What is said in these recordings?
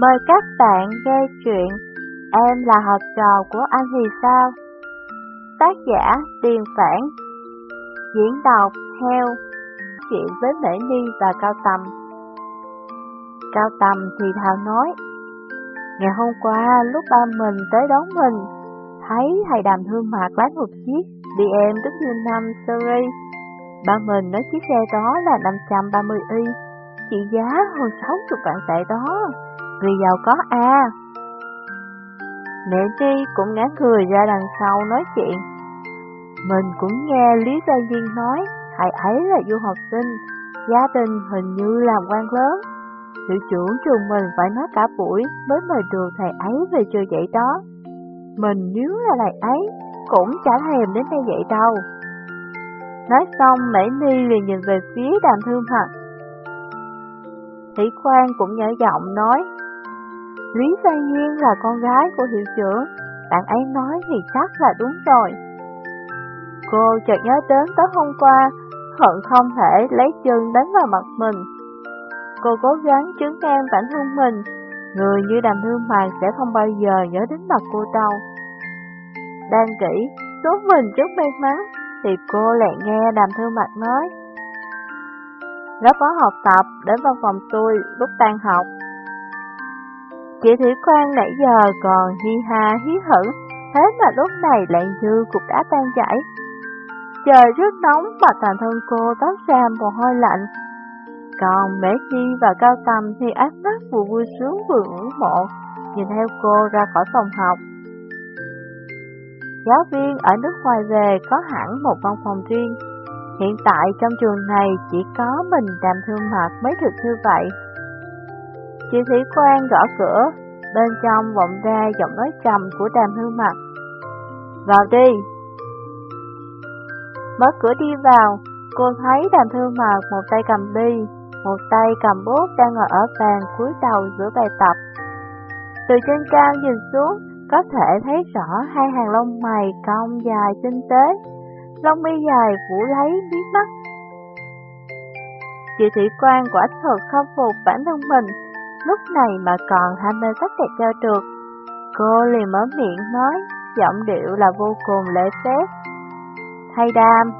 Mời các bạn nghe chuyện Em là học trò của anh thì sao? Tác giả Tiền Phản. Diễn đọc Heo. Chuyện với Mễ Ni và Cao Tầm. Cao Tầm thì thào nói, Ngày hôm qua lúc ba mình tới đón mình, Thấy thầy đàm thương mạc lái một chiếc BMW5 Series Ba mình nói chiếc xe đó là 530 y, Trị giá hơn 60 vạn tệ đó. Người giàu có à. Mẹ Tri cũng ngán cười ra đằng sau nói chuyện. Mình cũng nghe Lý Gia Duyên nói, Thầy ấy là du học sinh, Gia đình hình như làm quan lớn. Hiệu trưởng trường mình phải nói cả buổi Mới mời được thầy ấy về chơi dạy đó. Mình nếu là thầy ấy, Cũng chả thèm đến đây dạy đâu. Nói xong, Mễ Ni liền nhìn về phía đàm thương thật Thủy Khoan cũng nhỏ giọng nói Lý Gia Nhiên là con gái của hiệu trưởng. Bạn ấy nói thì chắc là đúng rồi. Cô chợt nhớ đến tối hôm qua Hận không thể lấy chân đánh vào mặt mình. Cô cố gắng chứng em bản thân mình. Người như đàm hương mạc sẽ không bao giờ nhớ đến mặt cô đâu. Đang kỹ, số mình rất may mắn Thì cô lại nghe đàm thương mặt nói. Lớp phó học tập đến văn phòng tôi lúc tan học. Chị Thủy Quang nãy giờ còn hi ha hí hửng, thế mà lúc này lại như cục đá tan chảy. Trời rất nóng mà toàn thân cô tóc ra mồ hôi lạnh. Còn Mễ Chi và Cao Tâm thì áp mắt vừa vui sướng vừa ủng hộ, nhìn theo cô ra khỏi phòng học. Giáo viên ở nước ngoài về có hẳn một văn phòng riêng. Hiện tại trong trường này chỉ có mình đàm thương mặt mới được như vậy. Chị Thủy Quang gõ cửa, bên trong vọng ra giọng nói trầm của đàm hương mặt. Vào đi! Mở cửa đi vào, cô thấy đàm thương mặt một tay cầm ly, một tay cầm bút đang ngồi ở bàn cuối đầu giữa bài tập. Từ trên cao nhìn xuống, có thể thấy rõ hai hàng lông mày cong dài tinh tế, lông mi dài phủ lấy miếng mắt. Chị Thủy Quang quả thật không phục bản thân mình, lúc này mà còn ham mê sắc đẹp cho trượt. Cô liền mở miệng nói, giọng điệu là vô cùng lễ phép. Thầy đàm.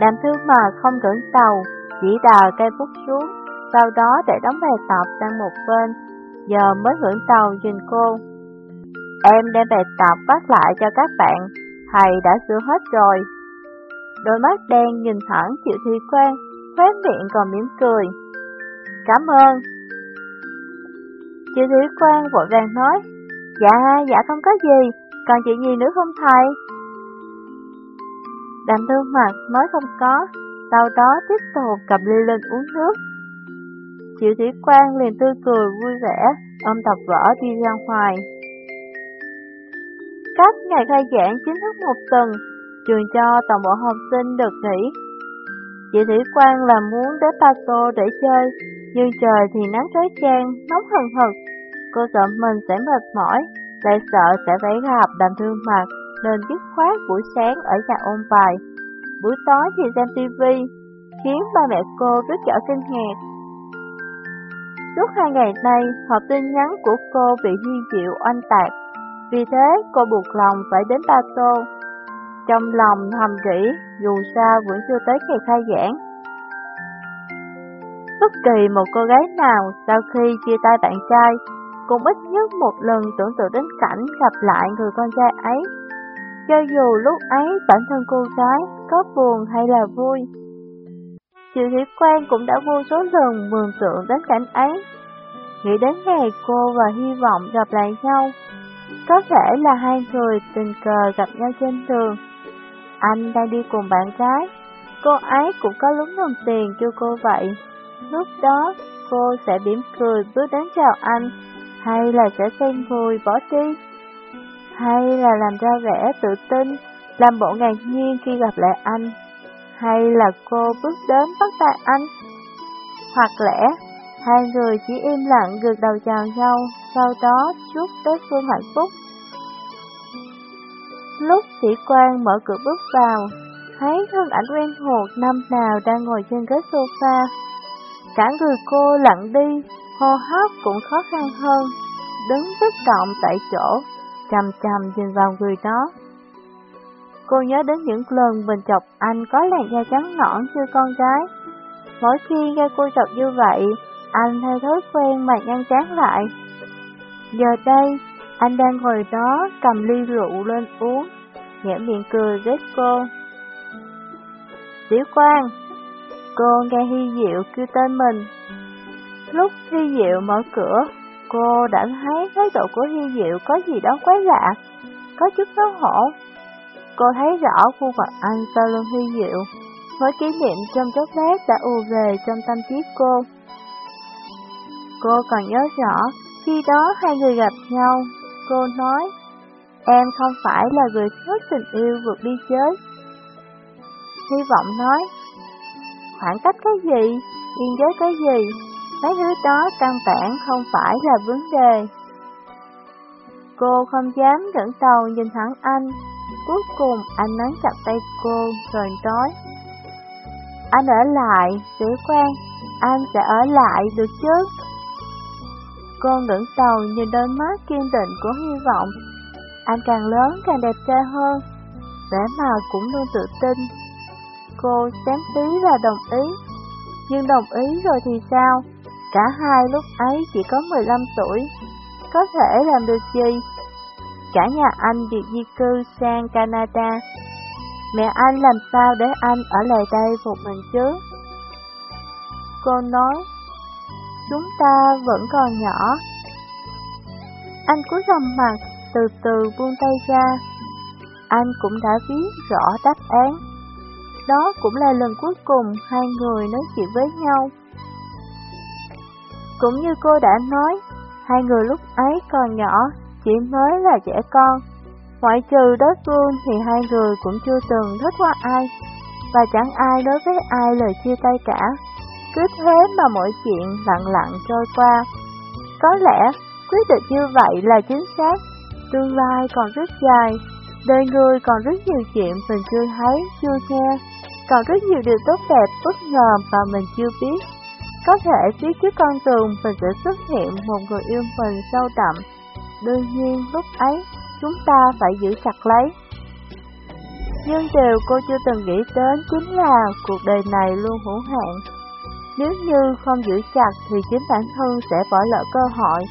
Đàm thương mà không cẩn tàu, chỉ đào cây bút xuống, sau đó để đóng bài tập sang một bên, giờ mới ngưỡng tàu nhìn cô. Em đem bài tập phát lại cho các bạn, thầy đã sửa hết rồi. Đôi mắt đen nhìn thẳng chịu Thi quan, khóe miệng còn mỉm cười. Cảm ơn. Chị Thủy Quang vội vàng nói, Dạ, dạ không có gì, còn chuyện gì nữa không thầy? Đàm thương mặt nói không có, sau đó tiếp tục cầm ly lên uống nước. Chị Thủy Quang liền tươi cười vui vẻ, ôm tập vở đi ra ngoài. Cách ngày khai giảng chính thức một tuần, trường cho toàn bộ học sinh được nghỉ. Chị Thủy Quang là muốn đến Pato để chơi, nhưng trời thì nắng trói trang, nóng hừng hực. Cô sợ mình sẽ mệt mỏi, lại sợ sẽ phải gặp đàm thương mặt, nên dứt khoát buổi sáng ở nhà ôn bài. Buổi tối thì xem tivi, khiến ba mẹ cô rất trở kinh ngạc. Suốt hai ngày nay, hộp tin nhắn của cô bị Duy Diệu oanh tạc. Vì thế, cô buộc lòng phải đến Ba Tô. Trong lòng thầm nghĩ, dù sao vẫn chưa tới ngày khai giảng, Bất kỳ một cô gái nào sau khi chia tay bạn trai, cũng ít nhất một lần tưởng tượng đến cảnh gặp lại người con trai ấy. Cho dù lúc ấy bản thân cô gái có buồn hay là vui. Triệu Thủy Quang cũng đã vô số lần mường tượng đến cảnh ấy. Nghĩ đến ngày cô và hy vọng gặp lại nhau. Có thể là hai người tình cờ gặp nhau trên đường. Anh đang đi cùng bạn gái, cô ấy cũng có lúng đồng tiền cho cô vậy. Lúc đó, cô sẽ mỉm cười bước đến chào anh, hay là sẽ xem vui bỏ đi, hay là làm ra vẻ tự tin, làm bộ ngạc nhiên khi gặp lại anh, hay là cô bước đến bắt tay anh. Hoặc lẽ, hai người chỉ im lặng gật đầu chào nhau, sau đó chúc đối phương hạnh phúc. Lúc sĩ quan mở cửa bước vào, thấy thân ảnh quen thuộc năm nào đang ngồi trên ghế sofa, Cả người cô lặng đi, hô hấp cũng khó khăn hơn, đứng bất động tại chỗ, chầm chầm nhìn vào người đó. Cô nhớ đến những lần mình chọc anh có làn da trắng nõn như con gái. Mỗi khi nghe cô chọc như vậy, anh theo thói quen mà nhăn chán lại. Giờ đây, anh đang ngồi đó cầm ly rượu lên uống, nhẹ miệng cười với cô. Tiểu Quang, cô nghe Hy Diệu kêu tên mình. Lúc Hy Diệu mở cửa, cô đã thấy thái độ của Hy Diệu có gì đó quái lạ, có chút xấu hổ. Cô thấy rõ khuôn mặt anh sau lưng Hy Diệu, với kỷ niệm trong chốc lát đã ù về trong tâm trí cô. Cô còn nhớ rõ, khi đó hai người gặp nhau, cô nói, em không phải là người thích tình yêu vượt biên giới. Hy vọng nói, khoảng cách cái gì, biên giới cái gì, mấy thứ đó căn bản không phải là vấn đề. Cô không dám ngẩng đầu nhìn thẳng anh, cuối cùng anh nắm chặt tay cô rồi nói, anh ở lại, tiểu quan, anh sẽ ở lại được chứ? Cô ngẩng đầu nhìn đôi mắt kiên định của hy vọng. Anh càng lớn càng đẹp trai hơn, vẻ màu cũng luôn tự tin. Cô xém tí là đồng ý, nhưng đồng ý rồi thì sao? Cả hai lúc ấy chỉ có 15 tuổi, có thể làm được gì? Cả nhà anh được di cư sang Canada. Mẹ anh làm sao để anh ở lại đây một mình chứ? Cô nói, chúng ta vẫn còn nhỏ. Anh cúi gằm mặt, từ từ buông tay ra. Anh cũng đã viết rõ đáp án. Đó cũng là lần cuối cùng hai người nói chuyện với nhau. Cũng như cô đã nói, hai người lúc ấy còn nhỏ, chỉ mới là trẻ con. Ngoại trừ đối phương thì hai người cũng chưa từng thích qua ai, và chẳng ai đối với ai lời chia tay cả. Cứ thế mà mọi chuyện lặng lặng trôi qua. Có lẽ quyết định như vậy là chính xác, tương lai còn rất dài, đời người còn rất nhiều chuyện mình chưa thấy, chưa nghe, còn rất nhiều điều tốt đẹp bất ngờ mà mình chưa biết. Có thể phía trước con tường mình sẽ xuất hiện một người yêu mình sâu đậm, đương nhiên lúc ấy chúng ta phải giữ chặt lấy. Nhưng điều cô chưa từng nghĩ đến chính là cuộc đời này luôn hữu hạn. Nếu như không giữ chặt thì chính bản thân sẽ bỏ lỡ cơ hội.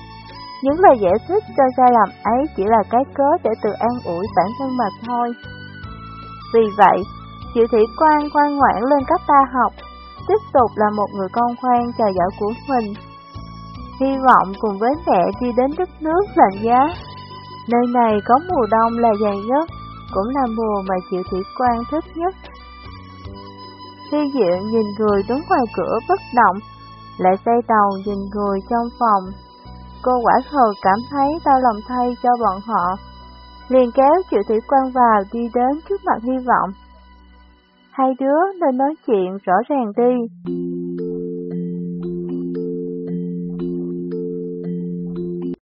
Những lời giải thích cho sai lầm ấy chỉ là cái cớ để tự an ủi bản thân mà thôi. Vì vậy, Triệu Thị Quan ngoan ngoãn lên cấp ta học, tiếp tục là một người con khoan chờ giỏi của mình. Hy vọng cùng với mẹ đi đến đất nước lạnh giá. Nơi này có mùa đông là dài nhất, cũng là mùa mà Triệu Thị Quan thích nhất. Khi Diệu nhìn người đứng ngoài cửa bất động, lại xoay đầu nhìn người trong phòng. Cô quả thật cảm thấy đau lòng thay cho bọn họ. Liền kéo Triệu Thủy Quang vào đi đến trước mặt hy vọng. Hai đứa nên nói chuyện rõ ràng đi.